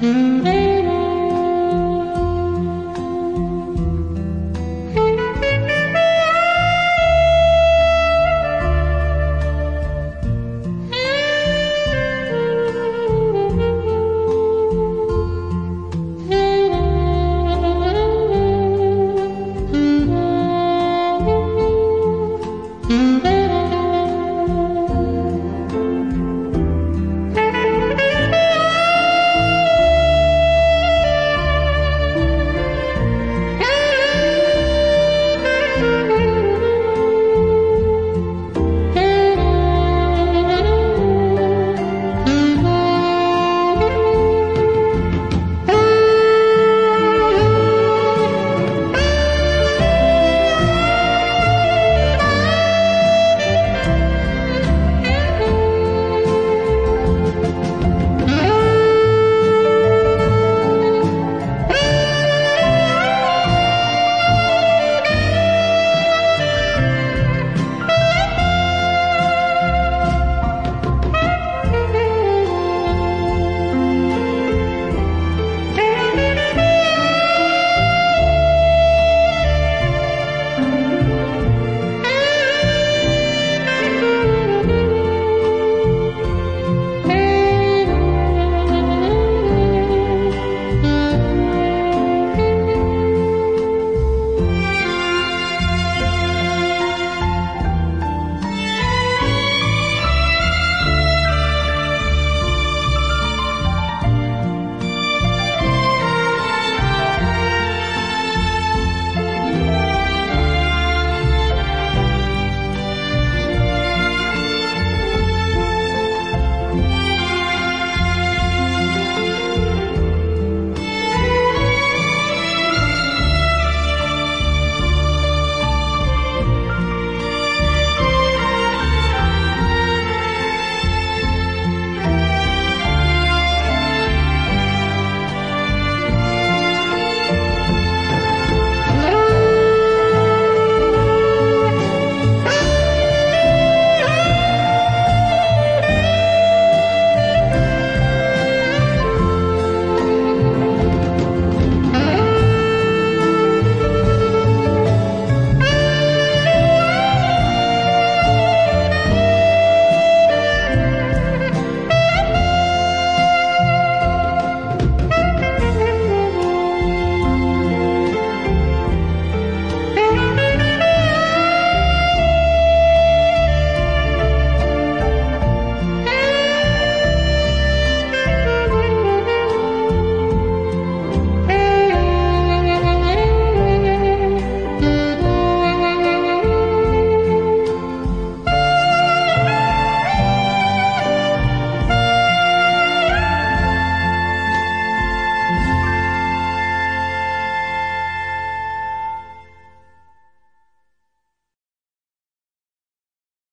Mm-hmm.